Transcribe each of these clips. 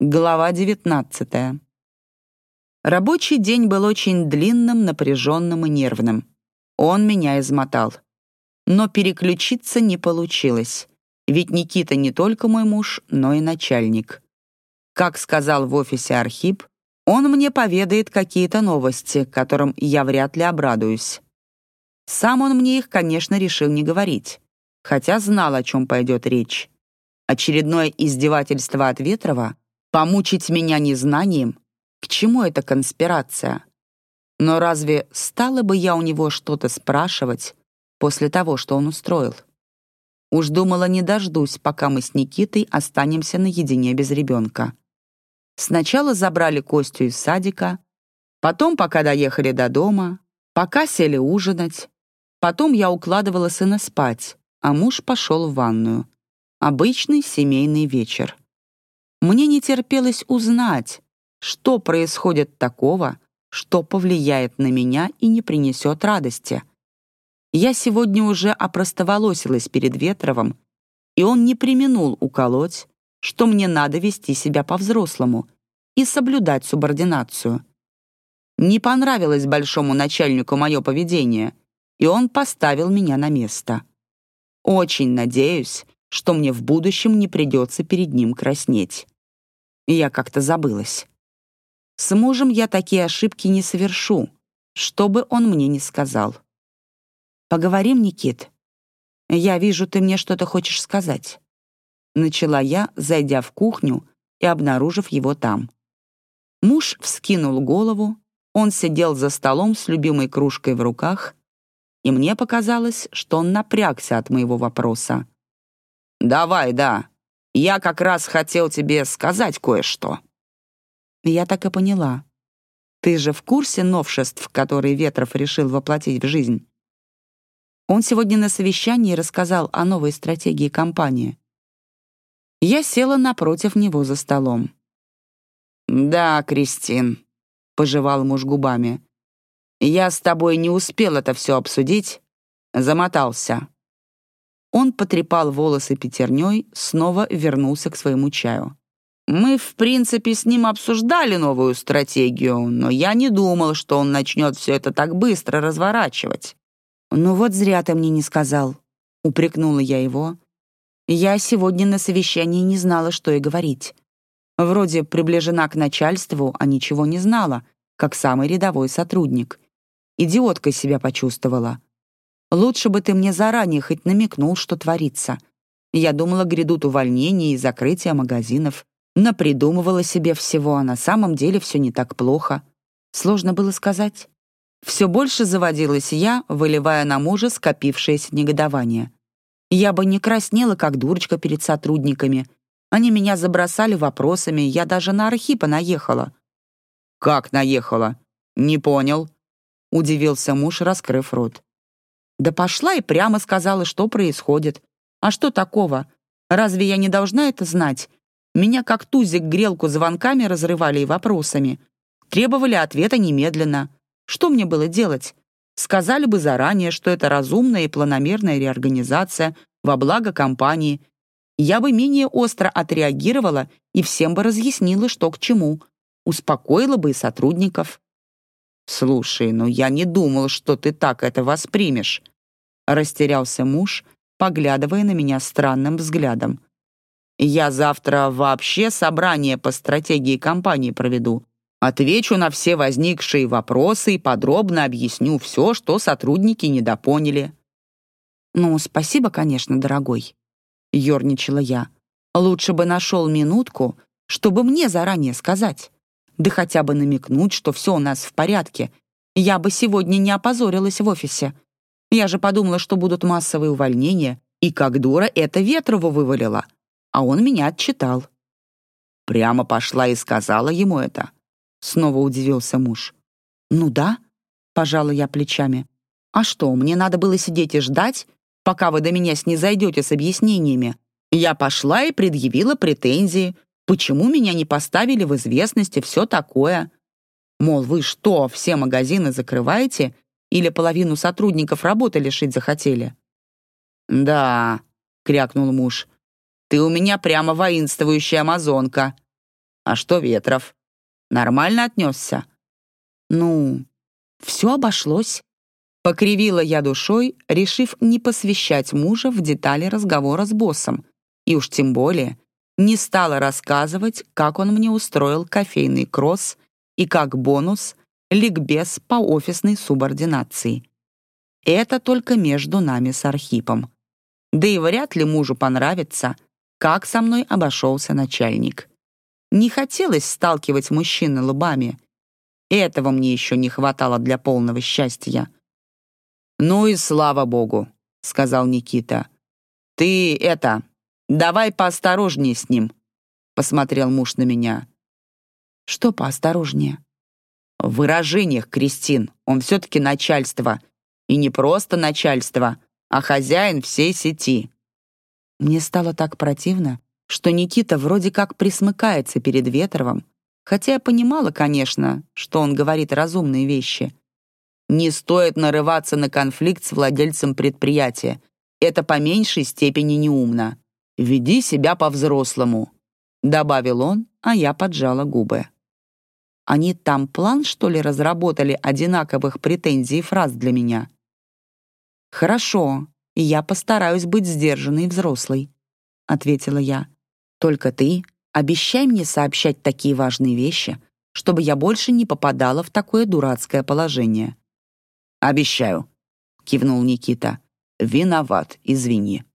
Глава 19. Рабочий день был очень длинным, напряженным и нервным. Он меня измотал. Но переключиться не получилось. Ведь Никита не только мой муж, но и начальник. Как сказал в офисе Архип, он мне поведает какие-то новости, которым я вряд ли обрадуюсь. Сам он мне их, конечно, решил не говорить, хотя знал, о чем пойдет речь. Очередное издевательство от Ветрова — Помучить меня незнанием? К чему эта конспирация? Но разве стала бы я у него что-то спрашивать после того, что он устроил? Уж думала, не дождусь, пока мы с Никитой останемся наедине без ребенка. Сначала забрали Костю из садика, потом, пока доехали до дома, пока сели ужинать, потом я укладывала сына спать, а муж пошел в ванную. Обычный семейный вечер. Мне не терпелось узнать, что происходит такого, что повлияет на меня и не принесет радости. Я сегодня уже опростоволосилась перед Ветровым, и он не применул уколоть, что мне надо вести себя по-взрослому и соблюдать субординацию. Не понравилось большому начальнику мое поведение, и он поставил меня на место. Очень надеюсь, что мне в будущем не придется перед ним краснеть. Я как-то забылась. С мужем я такие ошибки не совершу, что бы он мне ни сказал. «Поговорим, Никит? Я вижу, ты мне что-то хочешь сказать». Начала я, зайдя в кухню и обнаружив его там. Муж вскинул голову, он сидел за столом с любимой кружкой в руках, и мне показалось, что он напрягся от моего вопроса. «Давай, да. Я как раз хотел тебе сказать кое-что». Я так и поняла. Ты же в курсе новшеств, которые Ветров решил воплотить в жизнь? Он сегодня на совещании рассказал о новой стратегии компании. Я села напротив него за столом. «Да, Кристин», — пожевал муж губами. «Я с тобой не успел это все обсудить. Замотался. Он потрепал волосы пятерней, снова вернулся к своему чаю. «Мы, в принципе, с ним обсуждали новую стратегию, но я не думал, что он начнет все это так быстро разворачивать». «Ну вот зря ты мне не сказал», — упрекнула я его. «Я сегодня на совещании не знала, что и говорить. Вроде приближена к начальству, а ничего не знала, как самый рядовой сотрудник. Идиоткой себя почувствовала. Лучше бы ты мне заранее хоть намекнул, что творится. Я думала, грядут увольнения и закрытие магазинов. Напридумывала себе всего, а на самом деле все не так плохо. Сложно было сказать. Все больше заводилась я, выливая на мужа скопившееся негодование. Я бы не краснела, как дурочка перед сотрудниками. Они меня забросали вопросами, я даже на Архипа наехала. «Как наехала? Не понял», — удивился муж, раскрыв рот. Да пошла и прямо сказала, что происходит. А что такого? Разве я не должна это знать? Меня как тузик грелку звонками разрывали и вопросами. Требовали ответа немедленно. Что мне было делать? Сказали бы заранее, что это разумная и планомерная реорганизация во благо компании. Я бы менее остро отреагировала и всем бы разъяснила, что к чему. Успокоила бы и сотрудников. «Слушай, ну я не думал, что ты так это воспримешь», — растерялся муж, поглядывая на меня странным взглядом. «Я завтра вообще собрание по стратегии компании проведу. Отвечу на все возникшие вопросы и подробно объясню все, что сотрудники недопоняли». «Ну, спасибо, конечно, дорогой», — ерничала я. «Лучше бы нашел минутку, чтобы мне заранее сказать» да хотя бы намекнуть, что все у нас в порядке. Я бы сегодня не опозорилась в офисе. Я же подумала, что будут массовые увольнения, и как дура это Ветрову вывалила. А он меня отчитал. Прямо пошла и сказала ему это. Снова удивился муж. «Ну да», — пожала я плечами. «А что, мне надо было сидеть и ждать, пока вы до меня снизойдете с объяснениями? Я пошла и предъявила претензии, Почему меня не поставили в известность и все такое? Мол, вы что, все магазины закрываете или половину сотрудников работы лишить захотели? «Да», — крякнул муж, — «ты у меня прямо воинствующая амазонка. А что Ветров? Нормально отнесся? Ну, все обошлось. Покривила я душой, решив не посвящать мужа в детали разговора с боссом, и уж тем более не стала рассказывать, как он мне устроил кофейный кросс и как бонус ликбез по офисной субординации. Это только между нами с Архипом. Да и вряд ли мужу понравится, как со мной обошелся начальник. Не хотелось сталкивать мужчины лбами. Этого мне еще не хватало для полного счастья. «Ну и слава богу», — сказал Никита. «Ты это, давай поосторожнее с ним», — посмотрел муж на меня. «Что поосторожнее?» В выражениях, Кристин, он все-таки начальство. И не просто начальство, а хозяин всей сети. Мне стало так противно, что Никита вроде как присмыкается перед Ветровым, хотя я понимала, конечно, что он говорит разумные вещи. Не стоит нарываться на конфликт с владельцем предприятия. Это по меньшей степени неумно. Веди себя по-взрослому», — добавил он, а я поджала губы. Они там план, что ли, разработали одинаковых претензий и фраз для меня? Хорошо, я постараюсь быть сдержанной и взрослой, ответила я. Только ты обещай мне сообщать такие важные вещи, чтобы я больше не попадала в такое дурацкое положение. Обещаю, кивнул Никита. Виноват, извини.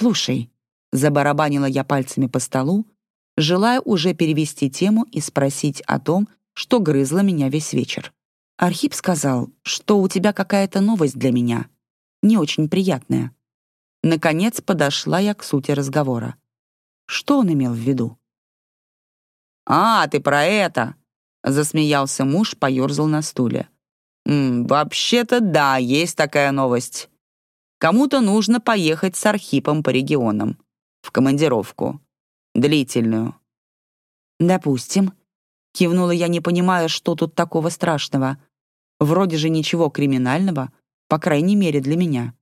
Слушай, забарабанила я пальцами по столу, желая уже перевести тему и спросить о том, что грызло меня весь вечер. Архип сказал, что у тебя какая-то новость для меня, не очень приятная. Наконец подошла я к сути разговора. Что он имел в виду? «А, ты про это!» — засмеялся муж, поерзал на стуле. «Вообще-то да, есть такая новость. Кому-то нужно поехать с Архипом по регионам. В командировку. Длительную. «Допустим», — кивнула я, не понимая, что тут такого страшного. Вроде же ничего криминального, по крайней мере для меня.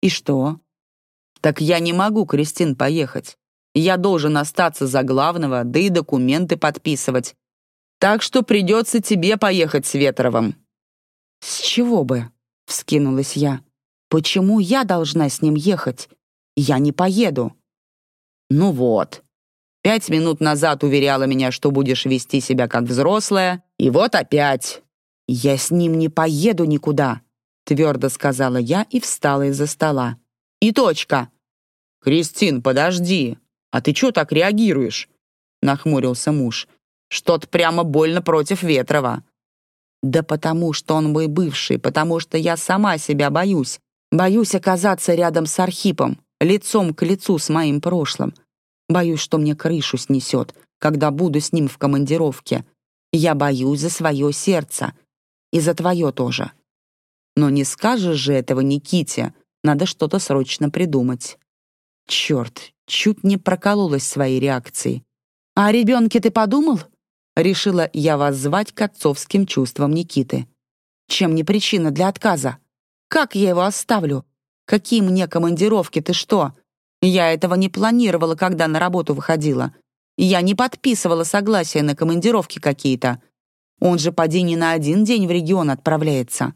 «И что?» «Так я не могу, Кристин, поехать. Я должен остаться за главного, да и документы подписывать. Так что придется тебе поехать с Ветровым». «С чего бы?» — вскинулась я. «Почему я должна с ним ехать? Я не поеду». «Ну вот. Пять минут назад уверяла меня, что будешь вести себя как взрослая, и вот опять». «Я с ним не поеду никуда», — твердо сказала я и встала из-за стола. «И точка». «Кристин, подожди. А ты чё так реагируешь?» — нахмурился муж. «Что-то прямо больно против Ветрова». «Да потому что он мой бывший, потому что я сама себя боюсь. Боюсь оказаться рядом с Архипом, лицом к лицу с моим прошлым. Боюсь, что мне крышу снесет, когда буду с ним в командировке. Я боюсь за свое сердце. И за твое тоже. Но не скажешь же этого Никите. Надо что-то срочно придумать. Черт, чуть не прокололась своей реакцией. «А о ребенке ты подумал?» Решила я вас звать к отцовским чувствам Никиты. Чем не причина для отказа? Как я его оставлю? Какие мне командировки, ты что? Я этого не планировала, когда на работу выходила. Я не подписывала согласия на командировки какие-то. Он же поди не на один день в регион отправляется».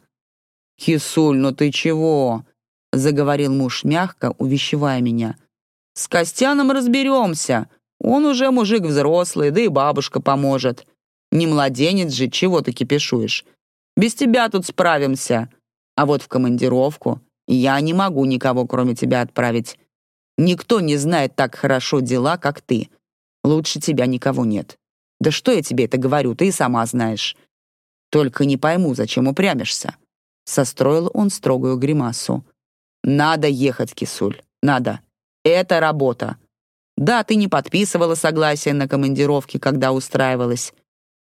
«Кисуль, ну ты чего?» — заговорил муж мягко, увещевая меня. «С Костяном разберемся. Он уже мужик взрослый, да и бабушка поможет. Не младенец же, чего ты кипишуешь? Без тебя тут справимся. А вот в командировку я не могу никого, кроме тебя, отправить. Никто не знает так хорошо дела, как ты. Лучше тебя никого нет. Да что я тебе это говорю, ты и сама знаешь. Только не пойму, зачем упрямишься. Состроил он строгую гримасу. Надо ехать, Кисуль, надо. Это работа. Да, ты не подписывала согласие на командировки, когда устраивалась.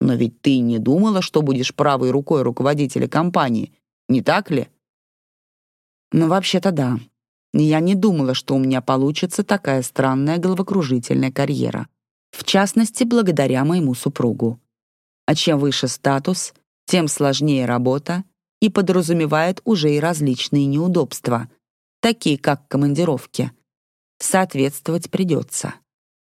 Но ведь ты не думала, что будешь правой рукой руководителя компании, не так ли? Ну, вообще-то да. Я не думала, что у меня получится такая странная головокружительная карьера. В частности, благодаря моему супругу. А чем выше статус, тем сложнее работа и подразумевает уже и различные неудобства, такие как командировки. Соответствовать придется.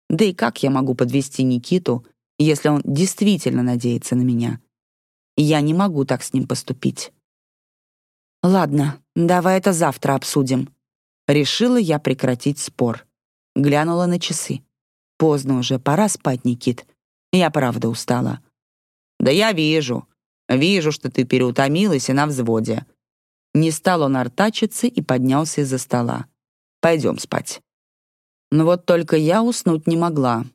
Да и как я могу подвести Никиту, если он действительно надеется на меня? Я не могу так с ним поступить. Ладно, давай это завтра обсудим. Решила я прекратить спор. Глянула на часы. Поздно уже, пора спать, Никит. Я правда устала. Да я вижу. Вижу, что ты переутомилась и на взводе. Не стал он артачиться и поднялся из-за стола. Пойдем спать. Но вот только я уснуть не могла.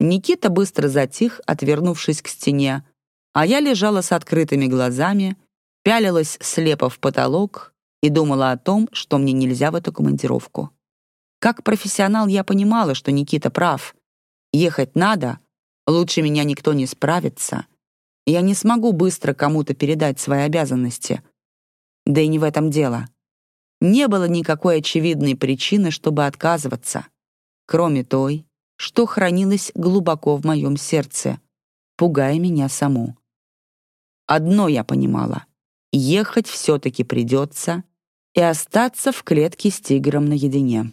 Никита быстро затих, отвернувшись к стене, а я лежала с открытыми глазами, пялилась слепо в потолок и думала о том, что мне нельзя в эту командировку. Как профессионал я понимала, что Никита прав. Ехать надо, лучше меня никто не справится. Я не смогу быстро кому-то передать свои обязанности. Да и не в этом дело. Не было никакой очевидной причины, чтобы отказываться, кроме той, что хранилось глубоко в моем сердце, пугая меня саму. Одно я понимала — ехать все-таки придется и остаться в клетке с тигром наедине.